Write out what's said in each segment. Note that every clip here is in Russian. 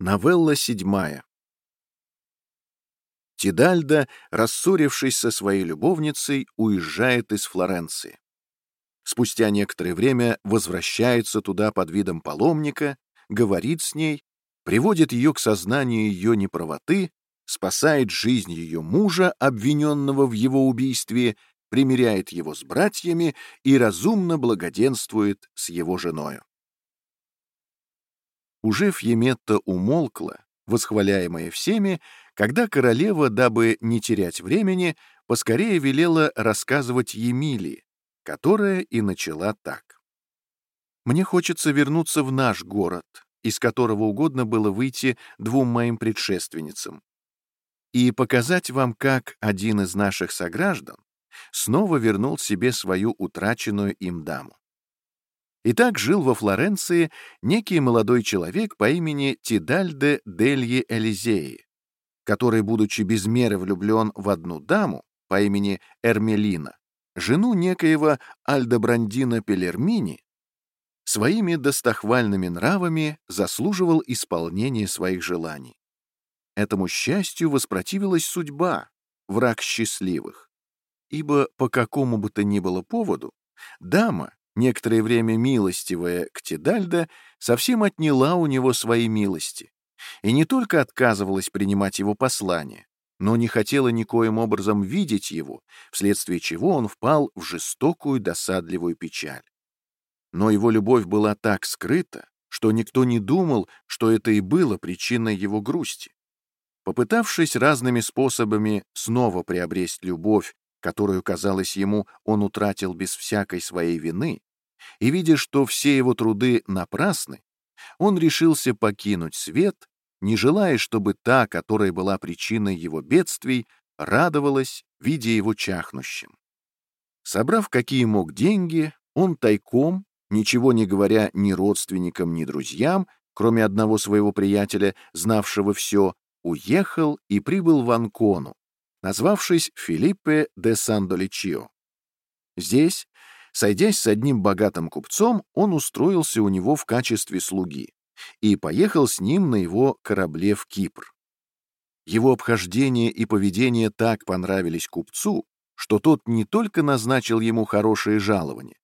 Новелла седьмая. Тидальда, рассорившись со своей любовницей, уезжает из Флоренции. Спустя некоторое время возвращается туда под видом паломника, говорит с ней, приводит ее к сознанию ее неправоты, спасает жизнь ее мужа, обвиненного в его убийстве, примиряет его с братьями и разумно благоденствует с его женою. Уже Фьеметта умолкла, восхваляемая всеми, когда королева, дабы не терять времени, поскорее велела рассказывать Емилии, которая и начала так. «Мне хочется вернуться в наш город, из которого угодно было выйти двум моим предшественницам, и показать вам, как один из наших сограждан снова вернул себе свою утраченную им даму. Итак, жил во Флоренции некий молодой человек по имени Тидальде Дельи Элизеи, который, будучи без меры влюблен в одну даму по имени Эрмелина, жену некоего Альдобрандина Пелермини, своими достохвальными нравами заслуживал исполнения своих желаний. Этому счастью воспротивилась судьба, враг счастливых, ибо по какому бы то ни было поводу дама, некоторое время милостивая к Тидальда, совсем отняла у него свои милости и не только отказывалась принимать его послание, но не хотела никоим образом видеть его, вследствие чего он впал в жестокую досадливую печаль. Но его любовь была так скрыта, что никто не думал, что это и было причиной его грусти. Попытавшись разными способами снова приобрести любовь которую, казалось ему, он утратил без всякой своей вины, и, видя, что все его труды напрасны, он решился покинуть свет, не желая, чтобы та, которая была причиной его бедствий, радовалась, видя его чахнущим. Собрав какие мог деньги, он тайком, ничего не говоря ни родственникам, ни друзьям, кроме одного своего приятеля, знавшего все, уехал и прибыл в Анкону, назвавшись Филиппе де Сандоличио. Здесь, сойдясь с одним богатым купцом, он устроился у него в качестве слуги и поехал с ним на его корабле в Кипр. Его обхождение и поведение так понравились купцу, что тот не только назначил ему хорошее жалование,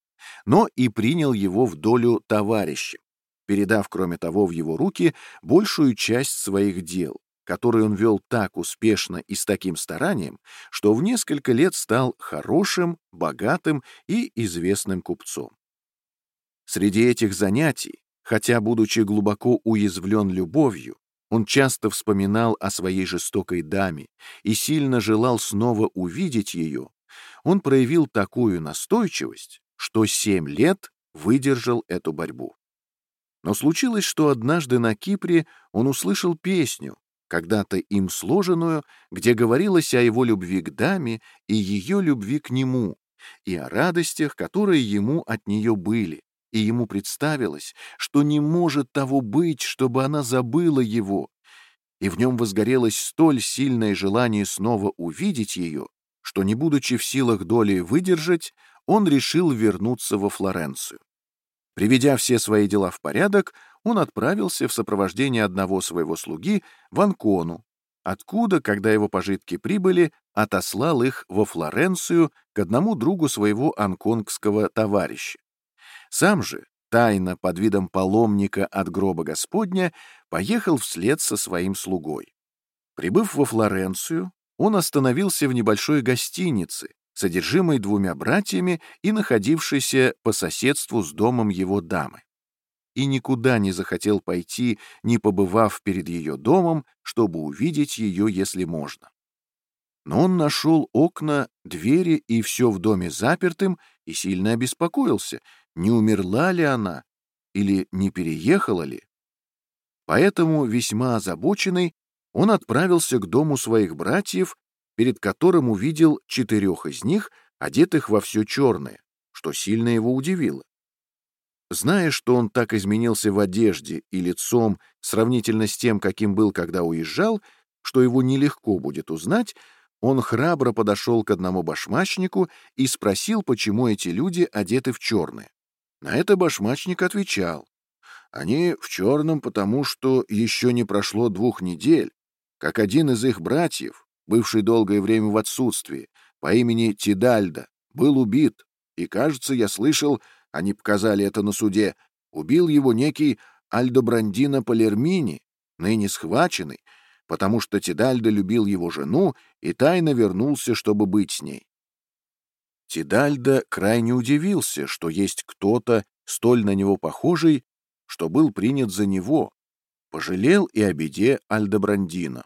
но и принял его в долю товарища, передав, кроме того, в его руки большую часть своих дел, который он вел так успешно и с таким старанием, что в несколько лет стал хорошим, богатым и известным купцом. Среди этих занятий, хотя, будучи глубоко уязвлен любовью, он часто вспоминал о своей жестокой даме и сильно желал снова увидеть ее, он проявил такую настойчивость, что семь лет выдержал эту борьбу. Но случилось, что однажды на Кипре он услышал песню, когда-то им сложенную, где говорилось о его любви к даме и ее любви к нему, и о радостях, которые ему от нее были, и ему представилось, что не может того быть, чтобы она забыла его, и в нем возгорелось столь сильное желание снова увидеть ее, что, не будучи в силах доли выдержать, он решил вернуться во Флоренцию. Приведя все свои дела в порядок, он отправился в сопровождении одного своего слуги в Анкону, откуда, когда его пожитки прибыли, отослал их во Флоренцию к одному другу своего анконгского товарища. Сам же, тайно под видом паломника от гроба Господня, поехал вслед со своим слугой. Прибыв во Флоренцию, он остановился в небольшой гостинице, содержимой двумя братьями и находившейся по соседству с домом его дамы и никуда не захотел пойти, не побывав перед ее домом, чтобы увидеть ее, если можно. Но он нашел окна, двери и все в доме запертым и сильно обеспокоился, не умерла ли она или не переехала ли. Поэтому, весьма озабоченный, он отправился к дому своих братьев, перед которым увидел четырех из них, одетых во все черное, что сильно его удивило. Зная, что он так изменился в одежде и лицом сравнительно с тем, каким был, когда уезжал, что его нелегко будет узнать, он храбро подошел к одному башмачнику и спросил, почему эти люди одеты в черное. На это башмачник отвечал, Они в черном, потому что еще не прошло двух недель, как один из их братьев, бывший долгое время в отсутствии, по имени Тидальда, был убит, и, кажется, я слышал, они показали это на суде, убил его некий Альдобрандино Палермини, ныне схваченный, потому что Тидальда любил его жену и тайно вернулся, чтобы быть с ней. Тидальда крайне удивился, что есть кто-то, столь на него похожий, что был принят за него, пожалел и о беде Альдобрандино.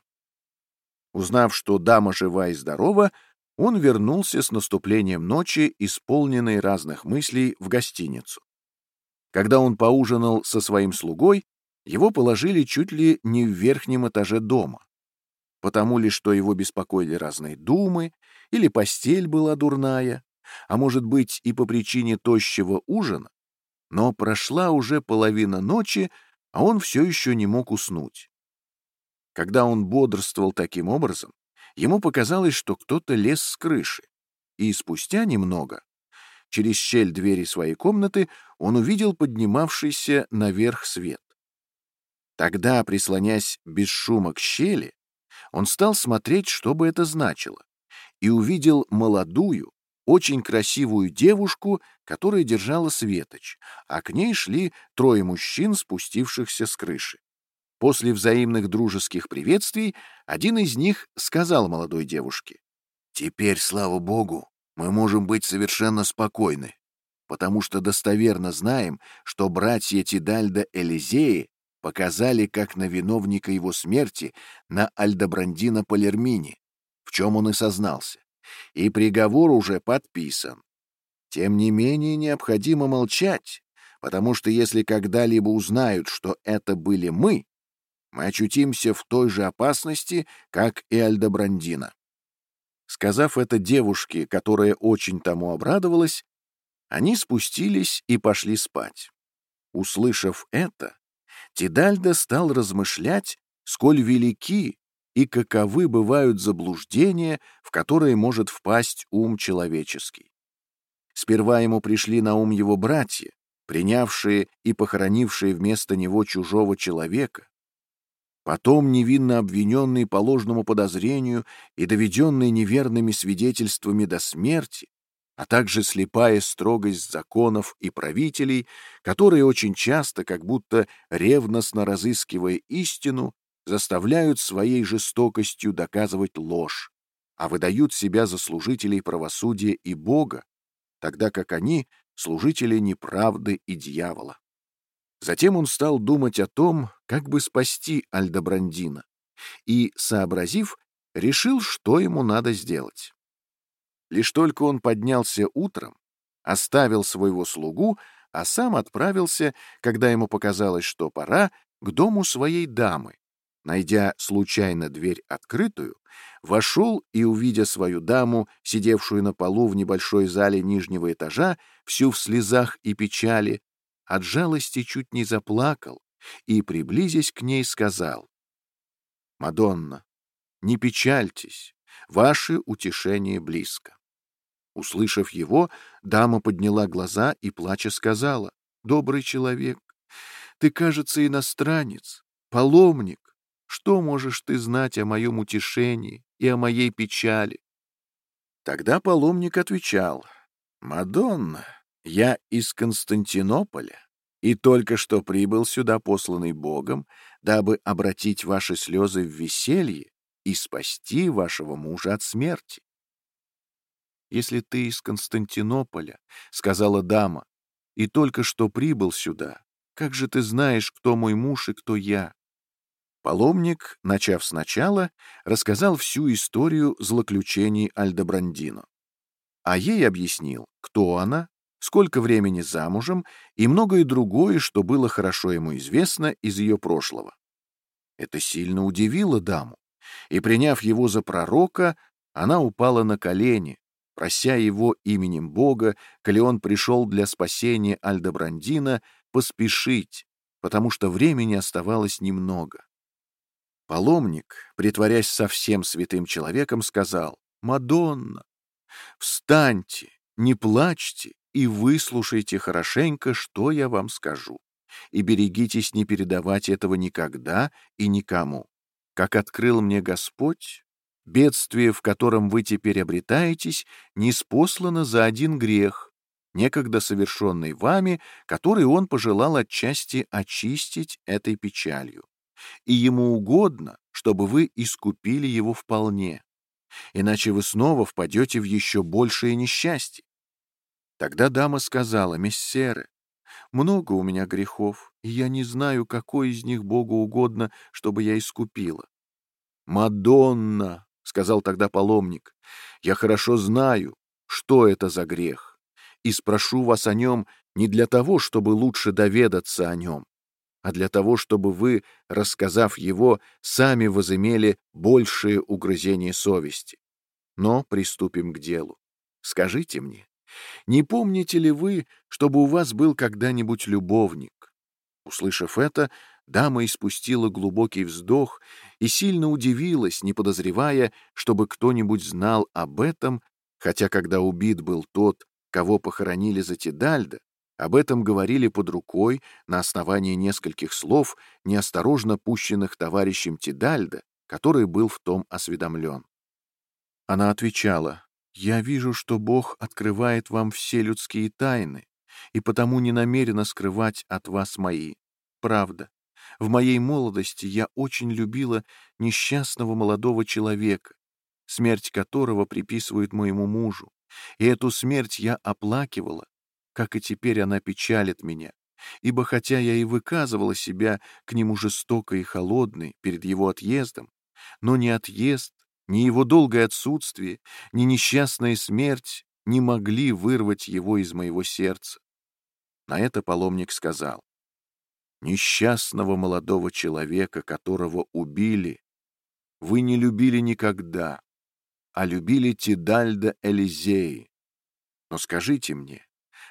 Узнав, что дама жива и здорова, он вернулся с наступлением ночи, исполненный разных мыслей, в гостиницу. Когда он поужинал со своим слугой, его положили чуть ли не в верхнем этаже дома. Потому ли, что его беспокоили разные думы, или постель была дурная, а может быть и по причине тощего ужина, но прошла уже половина ночи, а он все еще не мог уснуть. Когда он бодрствовал таким образом, ему показалось, что кто-то лез с крыши, и спустя немного, через щель двери своей комнаты, он увидел поднимавшийся наверх свет. Тогда, прислонясь без шума к щели, он стал смотреть, что бы это значило, и увидел молодую, очень красивую девушку, которая держала светоч, а к ней шли трое мужчин, спустившихся с крыши. После взаимных дружеских приветствий один из них сказал молодой девушке, «Теперь, слава богу, мы можем быть совершенно спокойны, потому что достоверно знаем, что братья Тидальда Элизеи показали как на виновника его смерти на Альдобрандина Палермини, в чем он и сознался и приговор уже подписан. Тем не менее необходимо молчать, потому что если когда-либо узнают, что это были мы, мы очутимся в той же опасности, как и Альдобрандина. Сказав это девушке, которая очень тому обрадовалась, они спустились и пошли спать. Услышав это, Тидальда стал размышлять, сколь велики и каковы бывают заблуждения, в которые может впасть ум человеческий. Сперва ему пришли на ум его братья, принявшие и похоронившие вместо него чужого человека, потом невинно обвиненный по ложному подозрению и доведенный неверными свидетельствами до смерти, а также слепая строгость законов и правителей, которые очень часто, как будто ревностно разыскивая истину, заставляют своей жестокостью доказывать ложь, а выдают себя за служителей правосудия и Бога, тогда как они — служители неправды и дьявола. Затем он стал думать о том, как бы спасти Альдобрандина, и, сообразив, решил, что ему надо сделать. Лишь только он поднялся утром, оставил своего слугу, а сам отправился, когда ему показалось, что пора, к дому своей дамы, найдя случайно дверь открытую, вошел и, увидя свою даму, сидевшую на полу в небольшой зале нижнего этажа, всю в слезах и печали, от жалости чуть не заплакал и, приблизясь к ней, сказал, «Мадонна, не печальтесь, ваше утешение близко». Услышав его, дама подняла глаза и, плача, сказала, «Добрый человек, ты, кажется, иностранец, паломник, что можешь ты знать о моем утешении и о моей печали? Тогда паломник отвечал, «Мадонна, я из Константинополя и только что прибыл сюда, посланный Богом, дабы обратить ваши слезы в веселье и спасти вашего мужа от смерти. «Если ты из Константинополя, — сказала дама, — и только что прибыл сюда, как же ты знаешь, кто мой муж и кто я? Паломник, начав сначала, рассказал всю историю злоключений Альдобрандино. А ей объяснил, кто она, сколько времени замужем и многое другое, что было хорошо ему известно из ее прошлого. Это сильно удивило даму, и, приняв его за пророка, она упала на колени, прося его именем Бога, коли он пришел для спасения Альдобрандина, поспешить, потому что времени оставалось немного. Паломник, притворясь совсем святым человеком, сказал, «Мадонна, встаньте, не плачьте и выслушайте хорошенько, что я вам скажу. и берегитесь не передавать этого никогда и никому. Как открыл мне Господь, бедствие, в котором вы теперь обретаетесь, не спослано за один грех, некогда совершенный вами, который он пожелал отчасти очистить этой печалью. И ему угодно, чтобы вы искупили его вполне, иначе вы снова впадете в еще большее несчастье. Тогда дама сказала, «Мессеры, много у меня грехов, и я не знаю, какой из них Богу угодно, чтобы я искупила». «Мадонна!» — сказал тогда паломник, «я хорошо знаю, что это за грех, и спрошу вас о нем не для того, чтобы лучше доведаться о нем, а для того, чтобы вы, рассказав его, сами возымели большее угрызение совести. Но приступим к делу. Скажите мне, не помните ли вы, чтобы у вас был когда-нибудь любовник? Услышав это, дама испустила глубокий вздох и сильно удивилась, не подозревая, чтобы кто-нибудь знал об этом, хотя когда убит был тот, кого похоронили за Тидальда, об этом говорили под рукой на основании нескольких слов, неосторожно пущенных товарищем Тидальда, который был в том осведомлен. Она отвечала, «Я вижу, что Бог открывает вам все людские тайны, и потому не намерена скрывать от вас мои. Правда, в моей молодости я очень любила несчастного молодого человека, смерть которого приписывают моему мужу, и эту смерть я оплакивала, как и теперь она печалит меня, ибо хотя я и выказывала себя к нему жестокой и холодной перед его отъездом, но ни отъезд, ни его долгое отсутствие, ни несчастная смерть не могли вырвать его из моего сердца. На это паломник сказал, «Несчастного молодого человека, которого убили, вы не любили никогда, а любили Тидальда Элизеи. Но скажите мне,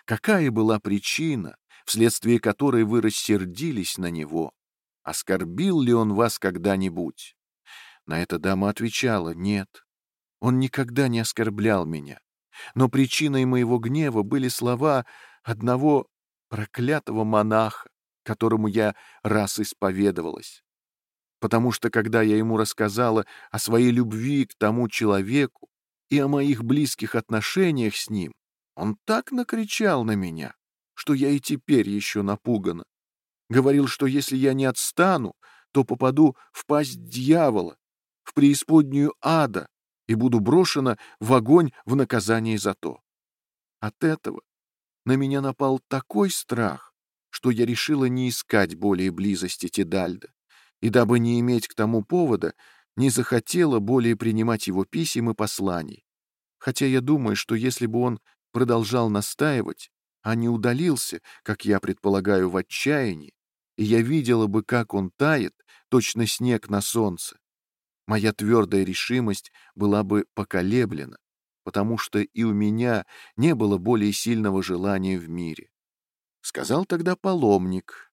какая была причина, вследствие которой вы рассердились на него? Оскорбил ли он вас когда-нибудь? На это дама отвечала, нет, он никогда не оскорблял меня. Но причиной моего гнева были слова одного проклятого монаха, которому я раз исповедовалась. Потому что, когда я ему рассказала о своей любви к тому человеку и о моих близких отношениях с ним, он так накричал на меня, что я и теперь еще напугана. Говорил, что если я не отстану, то попаду в пасть дьявола, в преисподнюю ада и буду брошена в огонь в наказание за то. От этого на меня напал такой страх, что я решила не искать более близости Тедальда, и дабы не иметь к тому повода, не захотела более принимать его писем и посланий. Хотя я думаю, что если бы он продолжал настаивать, а не удалился, как я предполагаю, в отчаянии, и я видела бы, как он тает, точно снег на солнце, моя твердая решимость была бы поколеблена, потому что и у меня не было более сильного желания в мире. Сказал тогда паломник,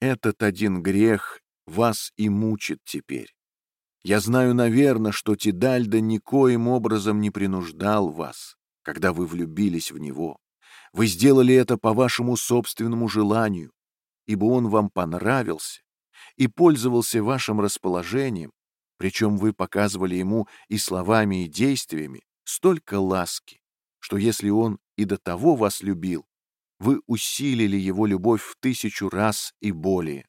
«Этот один грех вас и мучит теперь. Я знаю, наверное, что Тидальда никоим образом не принуждал вас, когда вы влюбились в него. Вы сделали это по вашему собственному желанию, ибо он вам понравился и пользовался вашим расположением, причем вы показывали ему и словами, и действиями столько ласки, что если он и до того вас любил, вы усилили его любовь в тысячу раз и более.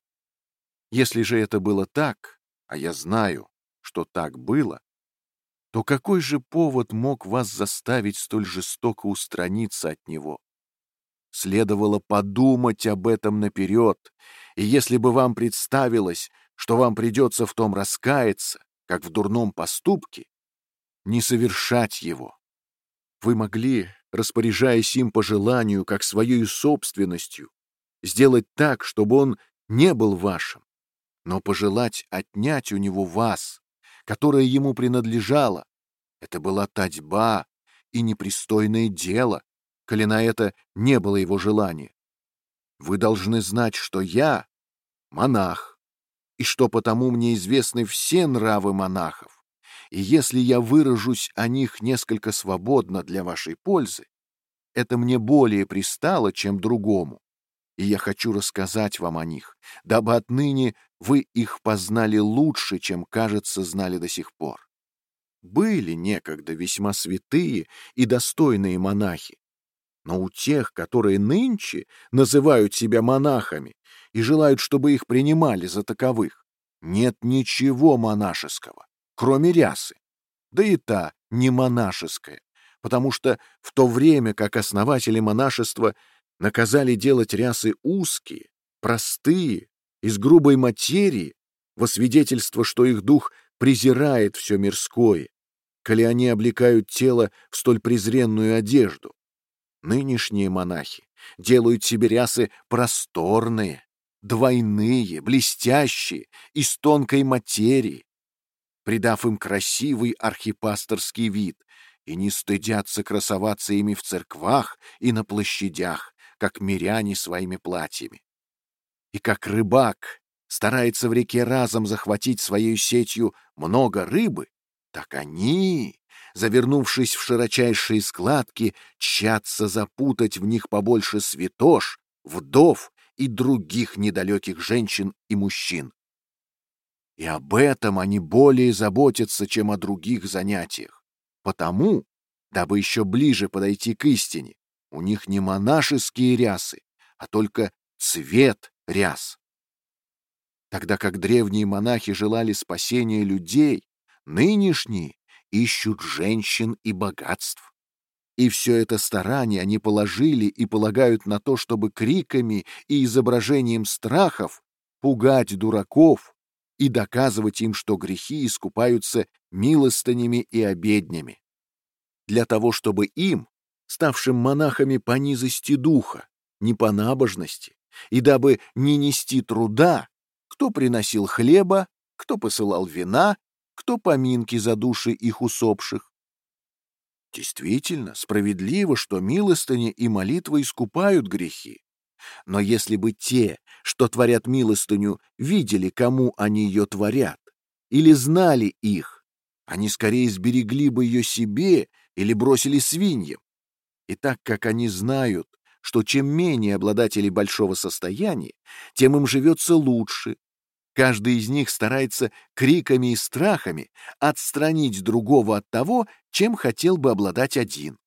Если же это было так, а я знаю, что так было, то какой же повод мог вас заставить столь жестоко устраниться от него? Следовало подумать об этом наперед, и если бы вам представилось, что вам придется в том раскаяться, как в дурном поступке, не совершать его. Вы могли, распоряжаясь им по желанию, как своей собственностью, сделать так, чтобы он не был вашим, но пожелать отнять у него вас, которая ему принадлежала. Это была татьба и непристойное дело, коли на это не было его желания. Вы должны знать, что я — монах, и что потому мне известны все нравы монахов. И если я выражусь о них несколько свободно для вашей пользы, это мне более пристало, чем другому. и я хочу рассказать вам о них, дабы отныне вы их познали лучше, чем, кажется, знали до сих пор. Были некогда весьма святые и достойные монахи, но у тех, которые нынче называют себя монахами и желают, чтобы их принимали за таковых, нет ничего монашеского, кроме рясы. Да и та не монашеская, потому что в то время, как основатели монашества наказали делать рясы узкие, простые, из грубой материи, во свидетельство, что их дух презирает все мирское, коли они облекают тело в столь презренную одежду. Нынешние монахи делают себе рясы просторные, двойные, блестящие, из тонкой материи, придав им красивый архипасторский вид, и не стыдятся красоваться ими в церквах и на площадях, как миряне своими платьями. И как рыбак старается в реке разом захватить своей сетью много рыбы, так они, завернувшись в широчайшие складки, тщатся запутать в них побольше святош, вдов и других недалеких женщин и мужчин. И об этом они более заботятся, чем о других занятиях. Потому, дабы еще ближе подойти к истине, у них не монашеские рясы, а только цвет ряс. Тогда как древние монахи желали спасения людей, нынешние ищут женщин и богатств. И все это старание они положили и полагают на то, чтобы криками и изображением страхов пугать дураков и доказывать им, что грехи искупаются милостынями и обеднями. Для того, чтобы им, ставшим монахами по низости духа, не по набожности, и дабы не нести труда, кто приносил хлеба, кто посылал вина, кто поминки за души их усопших, Действительно, справедливо, что милостыня и молитва искупают грехи. Но если бы те, что творят милостыню, видели, кому они ее творят, или знали их, они скорее сберегли бы ее себе или бросили свиньям. И так как они знают, что чем менее обладателей большого состояния, тем им живется лучше, Каждый из них старается криками и страхами отстранить другого от того, чем хотел бы обладать один.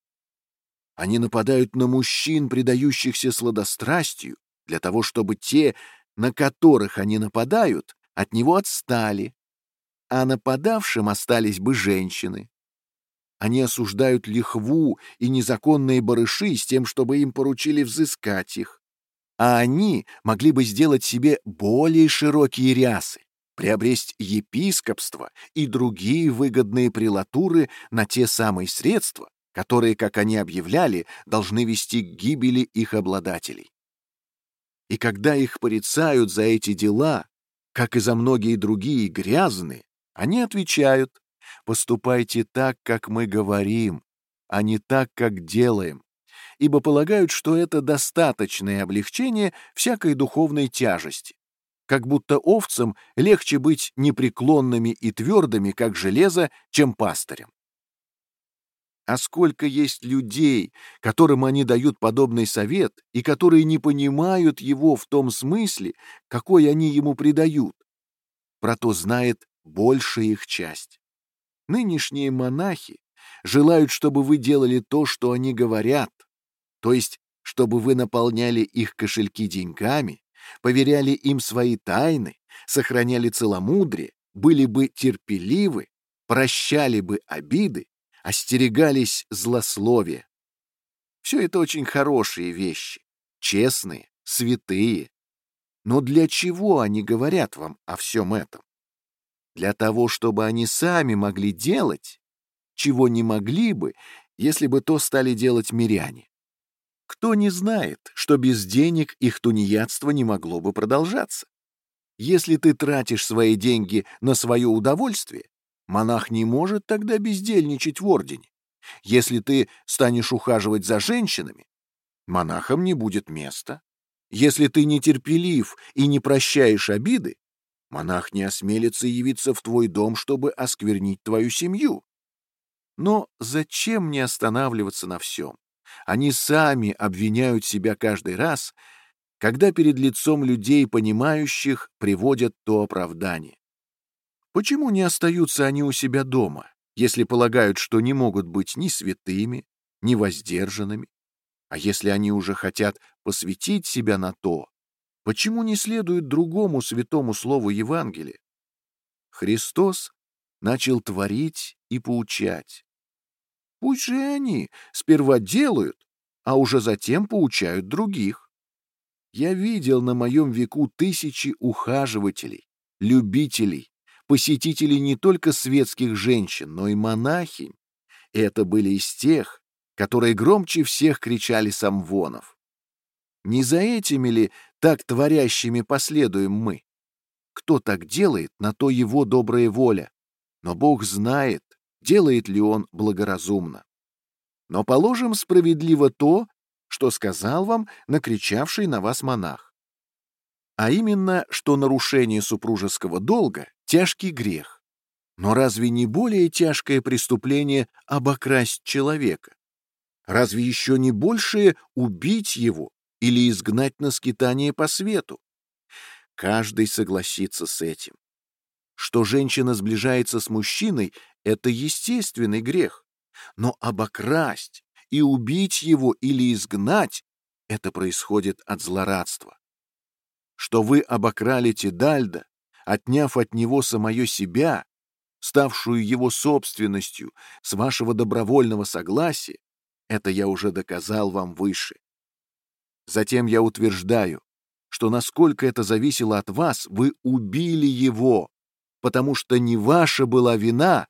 Они нападают на мужчин, предающихся сладострастию, для того, чтобы те, на которых они нападают, от него отстали, а нападавшим остались бы женщины. Они осуждают лихву и незаконные барыши с тем, чтобы им поручили взыскать их а они могли бы сделать себе более широкие рясы, приобрести епископство и другие выгодные прелатуры на те самые средства, которые, как они объявляли, должны вести к гибели их обладателей. И когда их порицают за эти дела, как и за многие другие грязные, они отвечают «поступайте так, как мы говорим, а не так, как делаем, ибо полагают, что это достаточное облегчение всякой духовной тяжести. Как будто овцам легче быть непреклонными и твердыми, как железо, чем пастырям. А сколько есть людей, которым они дают подобный совет, и которые не понимают его в том смысле, какой они ему придают. Про то знает большая их часть. Нынешние монахи желают, чтобы вы делали то, что они говорят, то есть, чтобы вы наполняли их кошельки деньгами, поверяли им свои тайны, сохраняли целомудрие, были бы терпеливы, прощали бы обиды, остерегались злословия. Все это очень хорошие вещи, честные, святые. Но для чего они говорят вам о всем этом? Для того, чтобы они сами могли делать, чего не могли бы, если бы то стали делать миряне. Кто не знает, что без денег их тунеядство не могло бы продолжаться? Если ты тратишь свои деньги на свое удовольствие, монах не может тогда бездельничать в ордене. Если ты станешь ухаживать за женщинами, монахам не будет места. Если ты нетерпелив и не прощаешь обиды, монах не осмелится явиться в твой дом, чтобы осквернить твою семью. Но зачем мне останавливаться на всем? Они сами обвиняют себя каждый раз, когда перед лицом людей, понимающих, приводят то оправдание. Почему не остаются они у себя дома, если полагают, что не могут быть ни святыми, ни воздержанными? А если они уже хотят посвятить себя на то, почему не следуют другому святому слову Евангелия? Христос начал творить и поучать. Пусть же они сперва делают, а уже затем поучают других. Я видел на моем веку тысячи ухаживателей, любителей, посетителей не только светских женщин, но и монахинь. Это были из тех, которые громче всех кричали самвонов. Не за этими ли так творящими последуем мы? Кто так делает, на то его добрая воля. Но Бог знает, делает ли он благоразумно. Но положим справедливо то, что сказал вам накричавший на вас монах. А именно, что нарушение супружеского долга — тяжкий грех. Но разве не более тяжкое преступление обокрасть человека? Разве еще не большее убить его или изгнать на скитание по свету? Каждый согласится с этим. Что женщина сближается с мужчиной — это естественный грех. Но обокрасть и убить его или изгнать — это происходит от злорадства. Что вы обокрали Тедальда, отняв от него самое себя, ставшую его собственностью, с вашего добровольного согласия, это я уже доказал вам выше. Затем я утверждаю, что насколько это зависело от вас, вы убили его, потому что не ваша была вина,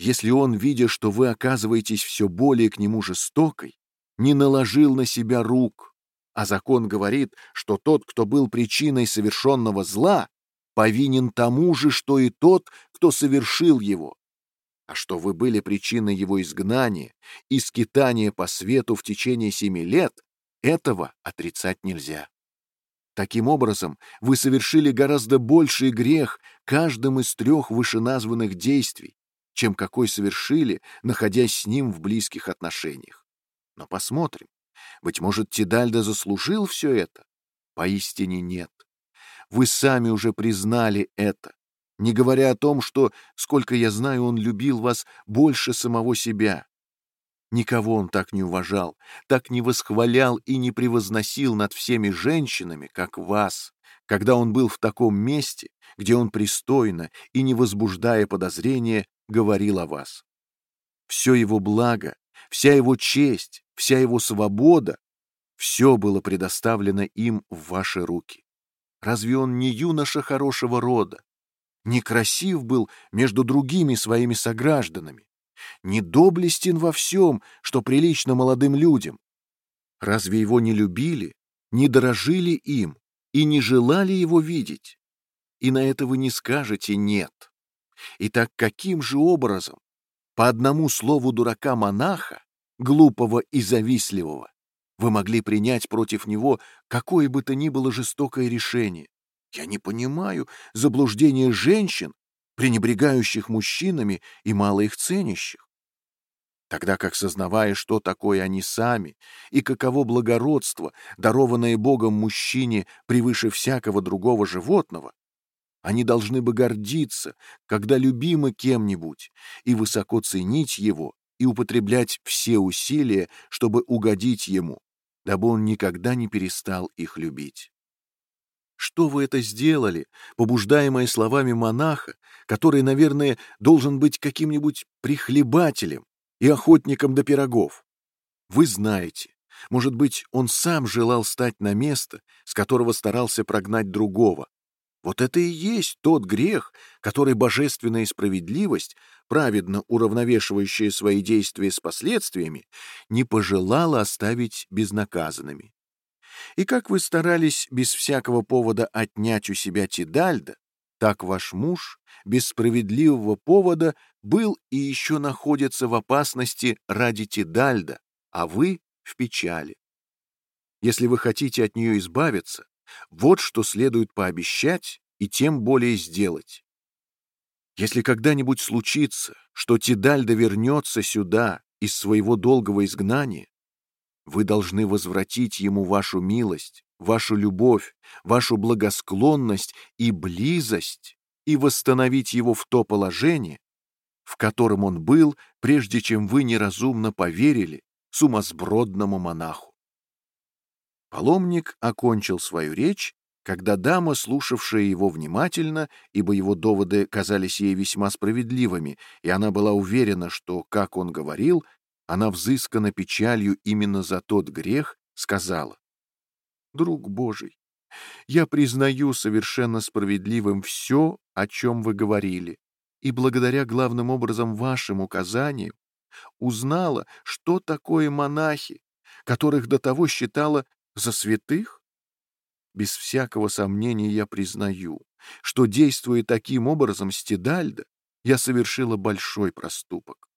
если он, видя, что вы оказываетесь все более к нему жестокой, не наложил на себя рук. А закон говорит, что тот, кто был причиной совершенного зла, повинен тому же, что и тот, кто совершил его. А что вы были причиной его изгнания и скитания по свету в течение семи лет, этого отрицать нельзя. Таким образом, вы совершили гораздо больший грех каждым из трех вышеназванных действий, чем какой совершили, находясь с ним в близких отношениях. Но посмотрим. Быть может, Тидальда заслужил все это? Поистине нет. Вы сами уже признали это, не говоря о том, что, сколько я знаю, он любил вас больше самого себя. Никого он так не уважал, так не восхвалял и не превозносил над всеми женщинами, как вас, когда он был в таком месте, где он пристойно и не возбуждая подозрения говорил о вас. Все его благо, вся его честь, вся его свобода, все было предоставлено им в ваши руки. Разве он не юноша хорошего рода? Некрасив был между другими своими согражданами? недоблестен во всем, что прилично молодым людям. Разве его не любили, не дорожили им и не желали его видеть? И на это вы не скажете «нет». Итак, каким же образом, по одному слову дурака-монаха, глупого и завистливого, вы могли принять против него какое бы то ни было жестокое решение? Я не понимаю заблуждения женщин, пренебрегающих мужчинами и мало их ценящих. Тогда как, сознавая, что такое они сами, и каково благородство, дарованное Богом мужчине превыше всякого другого животного, они должны бы гордиться, когда любимы кем-нибудь, и высоко ценить его, и употреблять все усилия, чтобы угодить ему, дабы он никогда не перестал их любить. Что вы это сделали, побуждаемые словами монаха, который, наверное, должен быть каким-нибудь прихлебателем и охотником до пирогов? Вы знаете, может быть, он сам желал стать на место, с которого старался прогнать другого. Вот это и есть тот грех, который божественная справедливость, праведно уравновешивающая свои действия с последствиями, не пожелала оставить безнаказанными. И как вы старались без всякого повода отнять у себя Тидальда, так ваш муж без справедливого повода был и еще находится в опасности ради Тидальда, а вы в печали. Если вы хотите от нее избавиться, вот что следует пообещать и тем более сделать. Если когда-нибудь случится, что Тидальда вернется сюда из своего долгого изгнания, вы должны возвратить ему вашу милость, вашу любовь, вашу благосклонность и близость и восстановить его в то положение, в котором он был, прежде чем вы неразумно поверили сумасбродному монаху. Паломник окончил свою речь, когда дама, слушавшая его внимательно, ибо его доводы казались ей весьма справедливыми, и она была уверена, что, как он говорил, она взыскана печалью именно за тот грех, сказала, «Друг Божий, я признаю совершенно справедливым все, о чем вы говорили, и благодаря главным образом вашим указаниям узнала, что такое монахи, которых до того считала за святых? Без всякого сомнения я признаю, что, действуя таким образом Стидальда, я совершила большой проступок.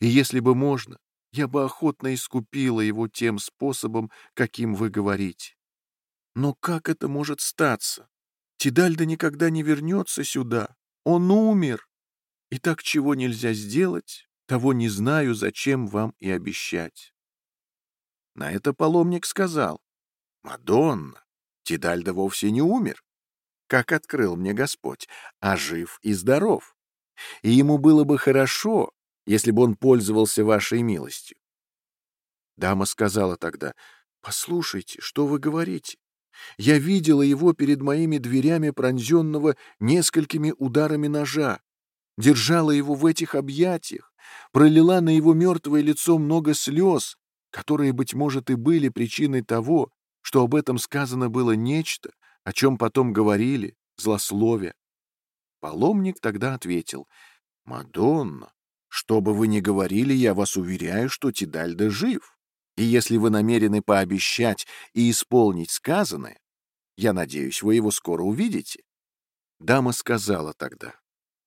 И если бы можно, я бы охотно искупила его тем способом, каким вы говорите. Но как это может статься? Тидальда никогда не вернется сюда. Он умер. И так чего нельзя сделать, того не знаю, зачем вам и обещать. На это паломник сказал, «Мадонна, Тидальда вовсе не умер, как открыл мне Господь, а жив и здоров. И ему было бы хорошо, если бы он пользовался вашей милостью. Дама сказала тогда, «Послушайте, что вы говорите? Я видела его перед моими дверями, пронзенного несколькими ударами ножа, держала его в этих объятиях, пролила на его мертвое лицо много слез, которые, быть может, и были причиной того, что об этом сказано было нечто, о чем потом говорили, злословие. Паломник тогда ответил, «Мадонна, что бы вы ни говорили, я вас уверяю, что Тидальда жив. И если вы намерены пообещать и исполнить сказанное, я надеюсь, вы его скоро увидите. Дама сказала тогда,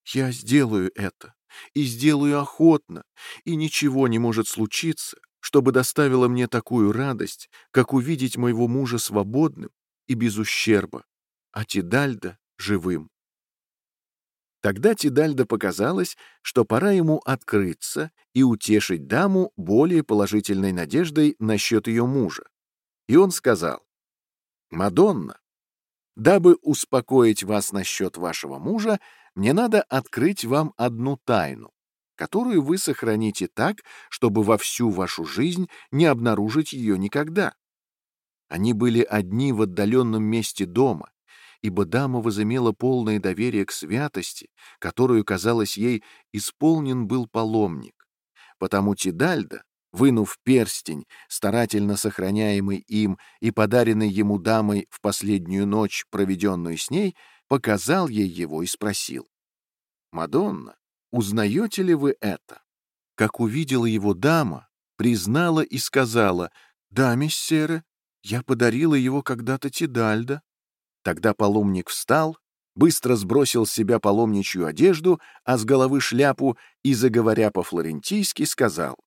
«Я сделаю это, и сделаю охотно, и ничего не может случиться, чтобы доставило мне такую радость, как увидеть моего мужа свободным и без ущерба, а Тидальда живым». Тогда Тидальда показалось, что пора ему открыться и утешить даму более положительной надеждой насчет ее мужа. И он сказал, «Мадонна, дабы успокоить вас насчет вашего мужа, мне надо открыть вам одну тайну, которую вы сохраните так, чтобы во всю вашу жизнь не обнаружить ее никогда. Они были одни в отдаленном месте дома, ибо дама возымела полное доверие к святости, которую, казалось ей, исполнен был паломник. Потому Тидальда, вынув перстень, старательно сохраняемый им и подаренный ему дамой в последнюю ночь, проведенную с ней, показал ей его и спросил. «Мадонна, узнаете ли вы это?» Как увидела его дама, признала и сказала, «Да, миссеры, я подарила его когда-то Тидальда». Тогда паломник встал, быстро сбросил с себя паломничью одежду, а с головы шляпу и, заговоря по-флорентийски, сказал,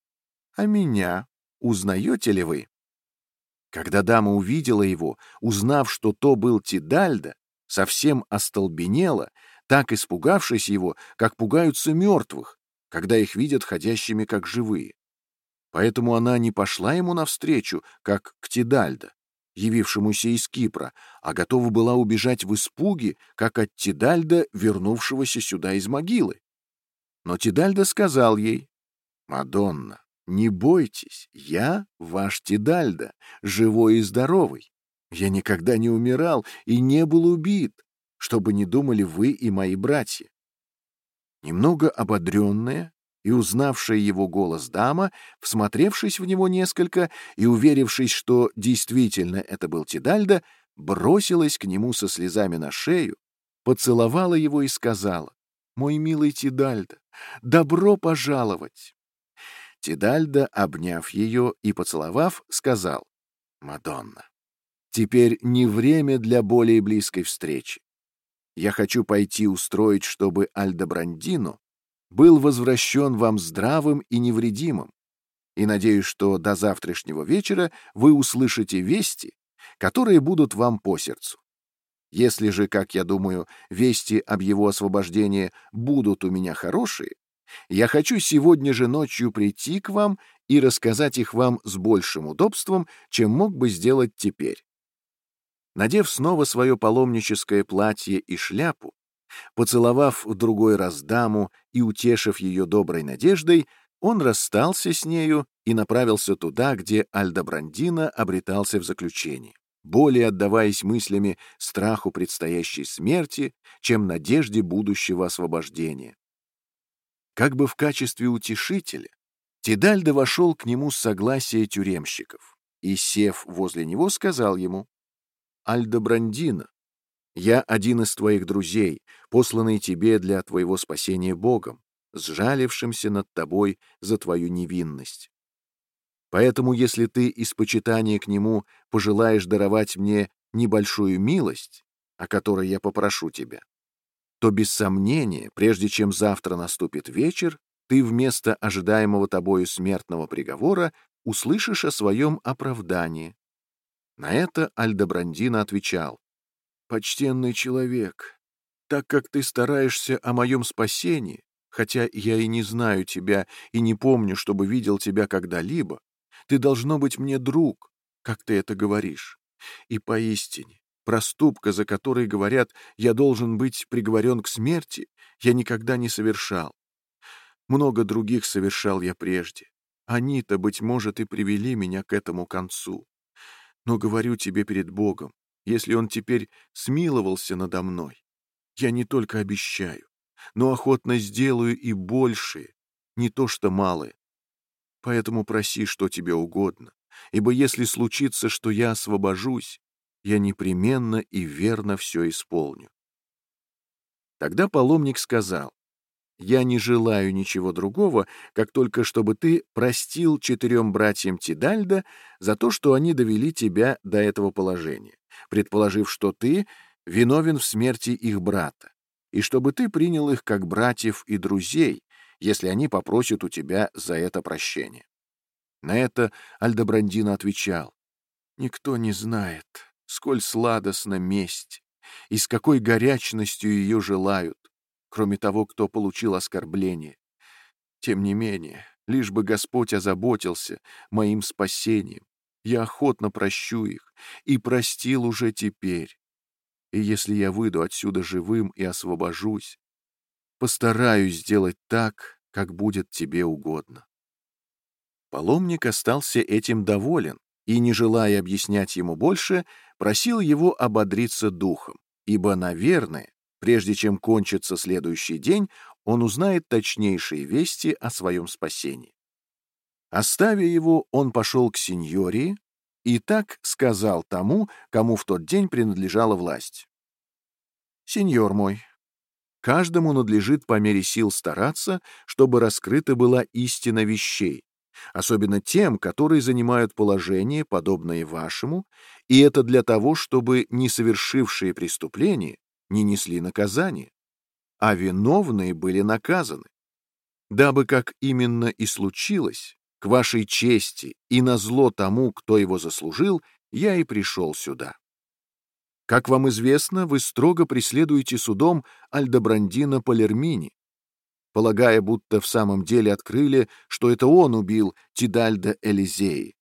«А меня узнаете ли вы?» Когда дама увидела его, узнав, что то был Тидальда, совсем остолбенела, так испугавшись его, как пугаются мертвых, когда их видят ходящими как живые. Поэтому она не пошла ему навстречу, как к Тидальда, явившемуся из Кипра, а готова была убежать в испуге, как от Тидальда, вернувшегося сюда из могилы. Но Тидальда сказал ей, «Мадонна, не бойтесь, я ваш Тидальда, живой и здоровый. Я никогда не умирал и не был убит, чтобы не думали вы и мои братья». Немного ободренная, и узнавшая его голос дама, всмотревшись в него несколько и уверившись, что действительно это был Тидальда, бросилась к нему со слезами на шею, поцеловала его и сказала, «Мой милый Тидальда, добро пожаловать!» Тидальда, обняв ее и поцеловав, сказал, «Мадонна, теперь не время для более близкой встречи. Я хочу пойти устроить, чтобы Альдо Брандино был возвращен вам здравым и невредимым, и надеюсь, что до завтрашнего вечера вы услышите вести, которые будут вам по сердцу. Если же, как я думаю, вести об его освобождении будут у меня хорошие, я хочу сегодня же ночью прийти к вам и рассказать их вам с большим удобством, чем мог бы сделать теперь. Надев снова свое паломническое платье и шляпу, поцеловав в другой раз даму и утешив ее доброй надеждой, он расстался с нею и направился туда, где Альдобрандина обретался в заключении, более отдаваясь мыслями страху предстоящей смерти, чем надежде будущего освобождения. Как бы в качестве утешителя, Тидальда вошел к нему с согласия тюремщиков и, сев возле него, сказал ему, «Альдобрандина, я один из твоих друзей, посланный тебе для твоего спасения Богом, сжалившимся над тобой за твою невинность. Поэтому, если ты из почитания к нему пожелаешь даровать мне небольшую милость, о которой я попрошу тебя, то без сомнения, прежде чем завтра наступит вечер, ты вместо ожидаемого тобою смертного приговора услышишь о своем оправдании. На это Альдобрандина отвечал, «Почтенный человек, так как ты стараешься о моем спасении, хотя я и не знаю тебя и не помню, чтобы видел тебя когда-либо, ты должно быть мне друг, как ты это говоришь. И поистине, проступка, за который, говорят, я должен быть приговорен к смерти, я никогда не совершал. Много других совершал я прежде. Они-то, быть может, и привели меня к этому концу. Но говорю тебе перед Богом, если Он теперь смиловался надо мной, я не только обещаю, но охотно сделаю и большее, не то что малое. Поэтому проси, что тебе угодно, ибо если случится, что я освобожусь, я непременно и верно все исполню. Тогда паломник сказал, «Я не желаю ничего другого, как только чтобы ты простил четырем братьям Тидальда за то, что они довели тебя до этого положения, предположив, что ты виновен в смерти их брата, и чтобы ты принял их как братьев и друзей, если они попросят у тебя за это прощение». На это Альдобрандино отвечал, «Никто не знает, сколь сладостна месть, и с какой горячностью ее желают, кроме того, кто получил оскорбление. Тем не менее, лишь бы Господь озаботился моим спасением, я охотно прощу их и простил уже теперь. И если я выйду отсюда живым и освобожусь, постараюсь сделать так, как будет тебе угодно. Паломник остался этим доволен и, не желая объяснять ему больше, просил его ободриться духом, ибо, наверное, прежде чем кончится следующий день, он узнает точнейшие вести о своем спасении. Оставив его, он пошел к сеньории и так сказал тому, кому в тот день принадлежала власть. «Сеньор мой, каждому надлежит по мере сил стараться, чтобы раскрыта была истина вещей, особенно тем, которые занимают положение, подобное вашему, и это для того, чтобы не совершившие преступления не несли наказание, а виновные были наказаны, дабы, как именно и случилось, к вашей чести и на зло тому, кто его заслужил, я и пришел сюда. Как вам известно, вы строго преследуете судом Альдобрандина Палермини, полагая, будто в самом деле открыли, что это он убил Тидальда Элизеи,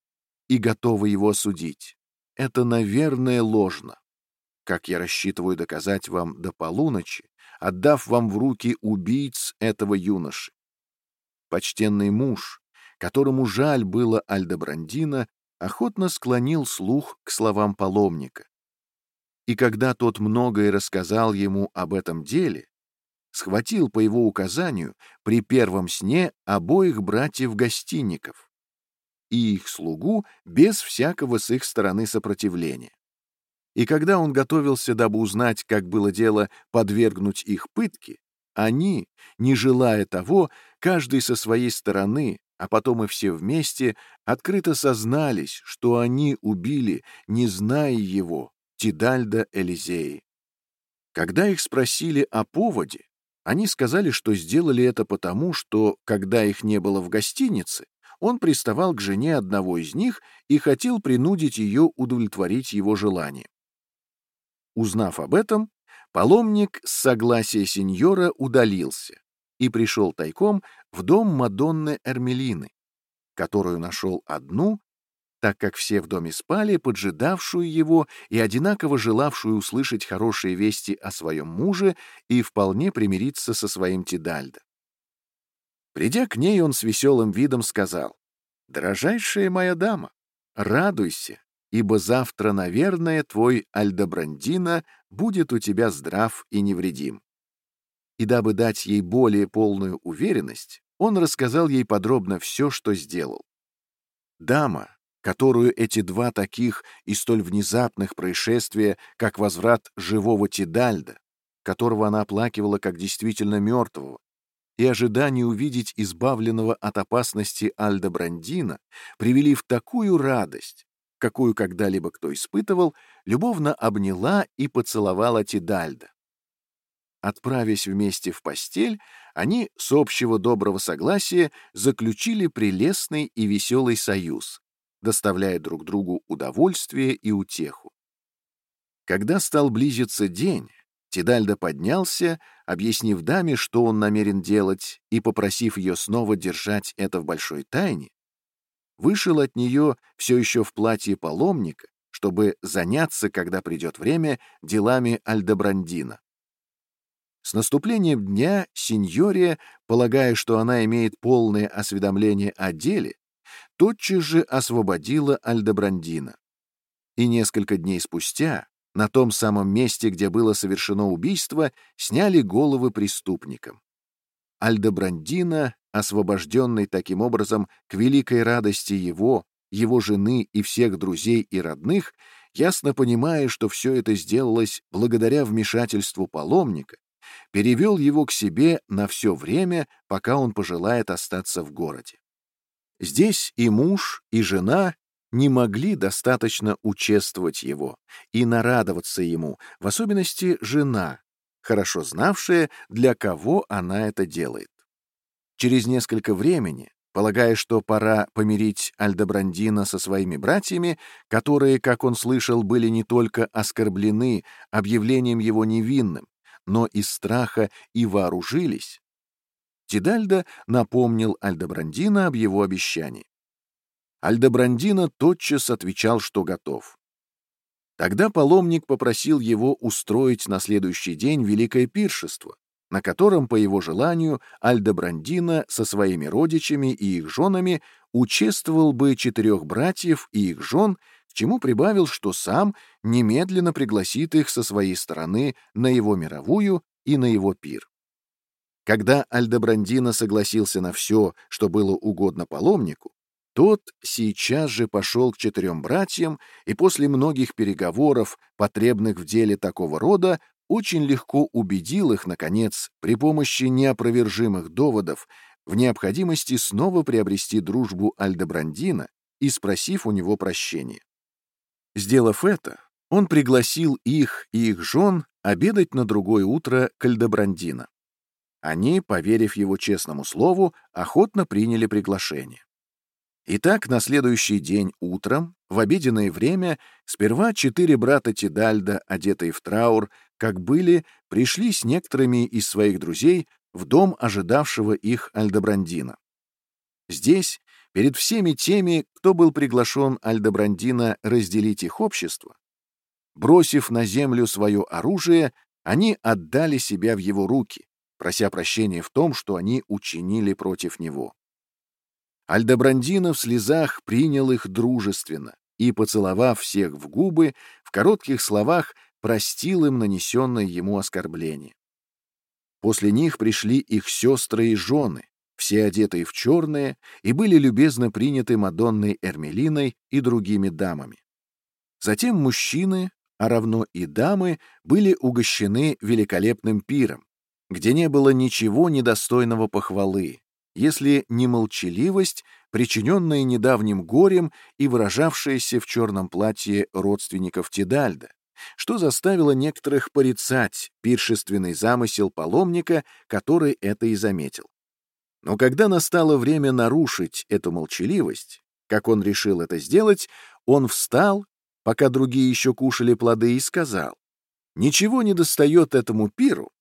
и готовы его осудить. Это, наверное, ложно. Как я рассчитываю доказать вам до полуночи, отдав вам в руки убийц этого юноши. Почтенный муж, которому жаль было Альдебрандина, охотно склонил слух к словам паломника. И когда тот многое рассказал ему об этом деле, схватил по его указанию при первом сне обоих братьев-гостинников и их слугу без всякого с их стороны сопротивления. И когда он готовился, дабы узнать, как было дело подвергнуть их пытке, они, не желая того, каждый со своей стороны, а потом и все вместе, открыто сознались, что они убили, не зная его, Тидальда Элизеи. Когда их спросили о поводе, они сказали, что сделали это потому, что, когда их не было в гостинице, он приставал к жене одного из них и хотел принудить ее удовлетворить его желание. Узнав об этом, паломник с согласия сеньора удалился и пришел тайком в дом Мадонны Эрмелины, которую нашел одну, так как все в доме спали, поджидавшую его и одинаково желавшую услышать хорошие вести о своем муже и вполне примириться со своим Тидальдо. Придя к ней, он с веселым видом сказал, «Дорожайшая моя дама, радуйся, ибо завтра, наверное, твой Альдобрандина будет у тебя здрав и невредим». И дабы дать ей более полную уверенность, он рассказал ей подробно все, что сделал. Дама, которую эти два таких и столь внезапных происшествия, как возврат живого Тидальда, которого она оплакивала как действительно мертвого, и ожидание увидеть избавленного от опасности Альда Брандина привели в такую радость, какую когда-либо кто испытывал, любовно обняла и поцеловала Тидальда. Отправясь вместе в постель, они с общего доброго согласия заключили прелестный и веселый союз, доставляя друг другу удовольствие и утеху. Когда стал близиться день, Тидальда поднялся, объяснив даме, что он намерен делать, и попросив ее снова держать это в большой тайне, вышел от нее все еще в платье паломника, чтобы заняться, когда придет время, делами Альдебрандина. С наступлением дня сеньория, полагая, что она имеет полное осведомление о деле, тотчас же освободила Альдебрандина. И несколько дней спустя на том самом месте, где было совершено убийство, сняли головы преступникам. Альдебрандина, освобожденный таким образом к великой радости его, его жены и всех друзей и родных, ясно понимая, что все это сделалось благодаря вмешательству паломника, перевел его к себе на все время, пока он пожелает остаться в городе. Здесь и муж, и жена не могли достаточно учествовать его и нарадоваться ему, в особенности жена, хорошо знавшая, для кого она это делает. Через несколько времени, полагая, что пора помирить Альдебрандина со своими братьями, которые, как он слышал, были не только оскорблены объявлением его невинным, но из страха и вооружились, Тидальдо напомнил Альдебрандина об его обещании. Альдебрандино тотчас отвечал, что готов. Тогда паломник попросил его устроить на следующий день великое пиршество, на котором, по его желанию, Альдебрандино со своими родичами и их женами участвовал бы четырех братьев и их жен, к чему прибавил, что сам немедленно пригласит их со своей стороны на его мировую и на его пир. Когда Альдебрандино согласился на все, что было угодно паломнику, тот сейчас же пошел к четырем братьям и после многих переговоров, потребных в деле такого рода, очень легко убедил их, наконец, при помощи неопровержимых доводов, в необходимости снова приобрести дружбу Альдебрандина и спросив у него прощения. Сделав это, он пригласил их и их жен обедать на другое утро к Альдебрандина. Они, поверив его честному слову, охотно приняли приглашение. Итак, на следующий день утром, в обеденное время, сперва четыре брата Тидальда, одетые в траур, как были, пришли с некоторыми из своих друзей в дом ожидавшего их Альдебрандина. Здесь, перед всеми теми, кто был приглашен Альдебрандина разделить их общество, бросив на землю свое оружие, они отдали себя в его руки, прося прощения в том, что они учинили против него. Альдебрандино в слезах принял их дружественно и, поцеловав всех в губы, в коротких словах простил им нанесенное ему оскорбление. После них пришли их сестры и жены, все одетые в черное, и были любезно приняты Мадонной Эрмелиной и другими дамами. Затем мужчины, а равно и дамы, были угощены великолепным пиром, где не было ничего недостойного похвалы, если не молчаливость, причиненная недавним горем и выражавшаяся в черном платье родственников Тидальда, что заставило некоторых порицать пиршественный замысел паломника, который это и заметил. Но когда настало время нарушить эту молчаливость, как он решил это сделать, он встал, пока другие еще кушали плоды, и сказал, «Ничего не достает этому пиру,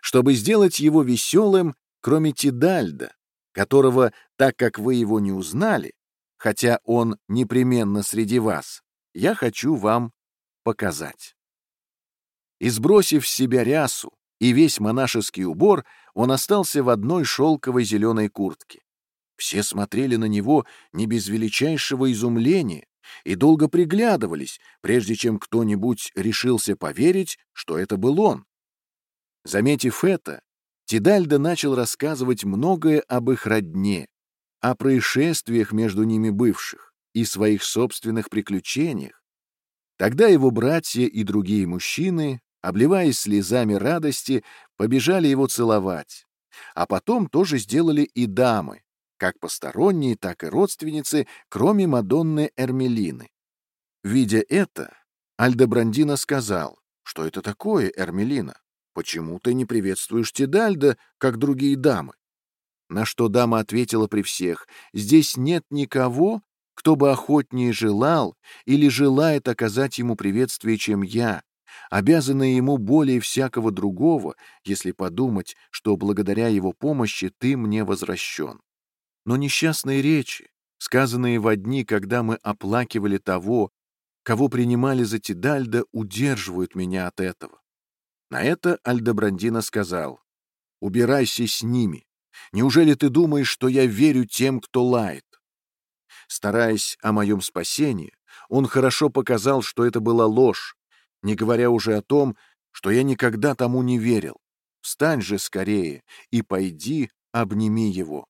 чтобы сделать его веселым, кроме Тидальда, которого, так как вы его не узнали, хотя он непременно среди вас, я хочу вам показать. И сбросив с себя рясу и весь монашеский убор, он остался в одной шелковой зеленой куртке. Все смотрели на него не без величайшего изумления и долго приглядывались, прежде чем кто-нибудь решился поверить, что это был он. Заметив это, Тидальда начал рассказывать многое об их родне, о происшествиях между ними бывших и своих собственных приключениях. Тогда его братья и другие мужчины, обливаясь слезами радости, побежали его целовать. А потом тоже сделали и дамы, как посторонние, так и родственницы, кроме Мадонны Эрмелины. Видя это, Альдебрандино сказал, что это такое, Эрмелина? Почему ты не приветствуешь Тидальда, как другие дамы? На что дама ответила при всех, здесь нет никого, кто бы охотнее желал или желает оказать ему приветствие, чем я, обязанная ему более всякого другого, если подумать, что благодаря его помощи ты мне возвращен. Но несчастные речи, сказанные во дни, когда мы оплакивали того, кого принимали за Тидальда, удерживают меня от этого. На это Альдебрандино сказал, «Убирайся с ними. Неужели ты думаешь, что я верю тем, кто лает?» Стараясь о моем спасении, он хорошо показал, что это была ложь, не говоря уже о том, что я никогда тому не верил. Встань же скорее и пойди, обними его.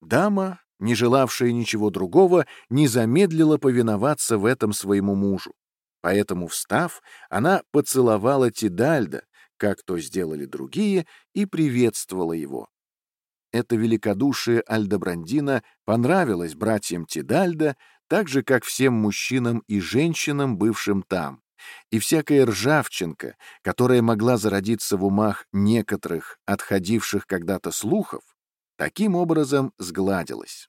Дама, не желавшая ничего другого, не замедлила повиноваться в этом своему мужу. Поэтому, встав, она поцеловала Тидальда, как то сделали другие, и приветствовала его. Это великодушие Альдобрандина понравилось братьям Тидальда, так же, как всем мужчинам и женщинам, бывшим там. И всякая ржавчинка, которая могла зародиться в умах некоторых отходивших когда-то слухов, таким образом сгладилась.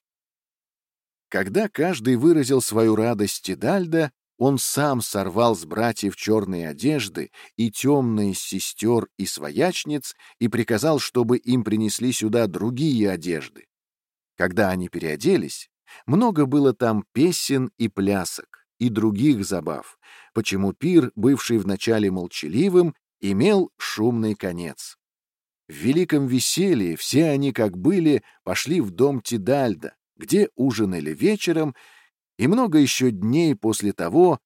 Когда каждый выразил свою радость Тидальда, он сам сорвал с братьев черные одежды и темные сестер и своячниц и приказал, чтобы им принесли сюда другие одежды. Когда они переоделись, много было там песен и плясок, и других забав, почему пир, бывший вначале молчаливым, имел шумный конец. В великом веселье все они, как были, пошли в дом Тидальда, где ужинали вечером, и много еще дней после того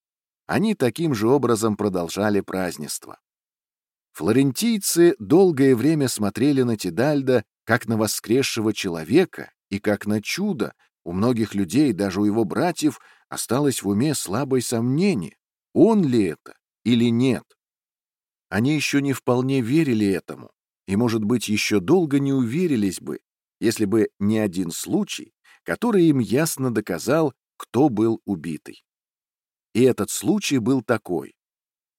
они таким же образом продолжали празднество. Флорентийцы долгое время смотрели на Тидальда как на воскресшего человека и как на чудо. У многих людей, даже у его братьев, осталось в уме слабое сомнение, он ли это или нет. Они еще не вполне верили этому, и, может быть, еще долго не уверились бы, если бы не один случай, который им ясно доказал, кто был убитый. И этот случай был такой.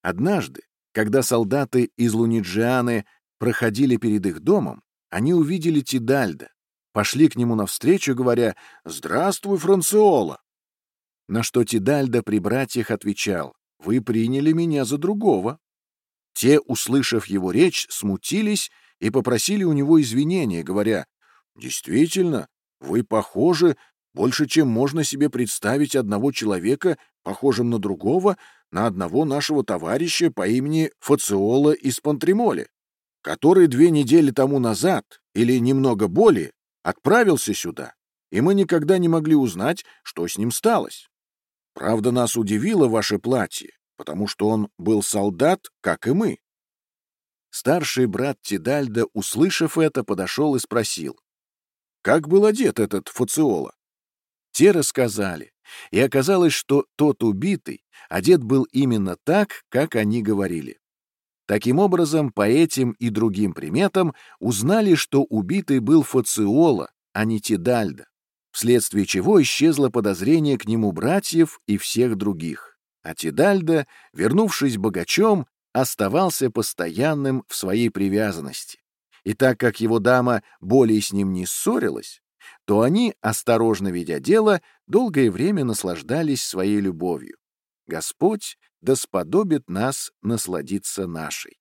Однажды, когда солдаты из Луниджианы проходили перед их домом, они увидели Тидальда, пошли к нему навстречу, говоря «Здравствуй, Франциола!» На что Тидальда при братьях отвечал «Вы приняли меня за другого». Те, услышав его речь, смутились и попросили у него извинения, говоря, «Действительно, вы похожи больше, чем можно себе представить одного человека, похожим на другого, на одного нашего товарища по имени Фациола из Пантремоле, который две недели тому назад, или немного более, отправился сюда, и мы никогда не могли узнать, что с ним сталось. Правда, нас удивило ваше платье, потому что он был солдат, как и мы. Старший брат Тидальда, услышав это, подошел и спросил, как был одет этот Фациола. Те рассказали, и оказалось, что тот убитый одет был именно так, как они говорили. Таким образом, по этим и другим приметам узнали, что убитый был Фациола, а не Тидальда, вследствие чего исчезло подозрение к нему братьев и всех других а Тидальда, вернувшись богачом, оставался постоянным в своей привязанности. И так как его дама более с ним не ссорилась, то они, осторожно ведя дело, долгое время наслаждались своей любовью. Господь да сподобит нас насладиться нашей.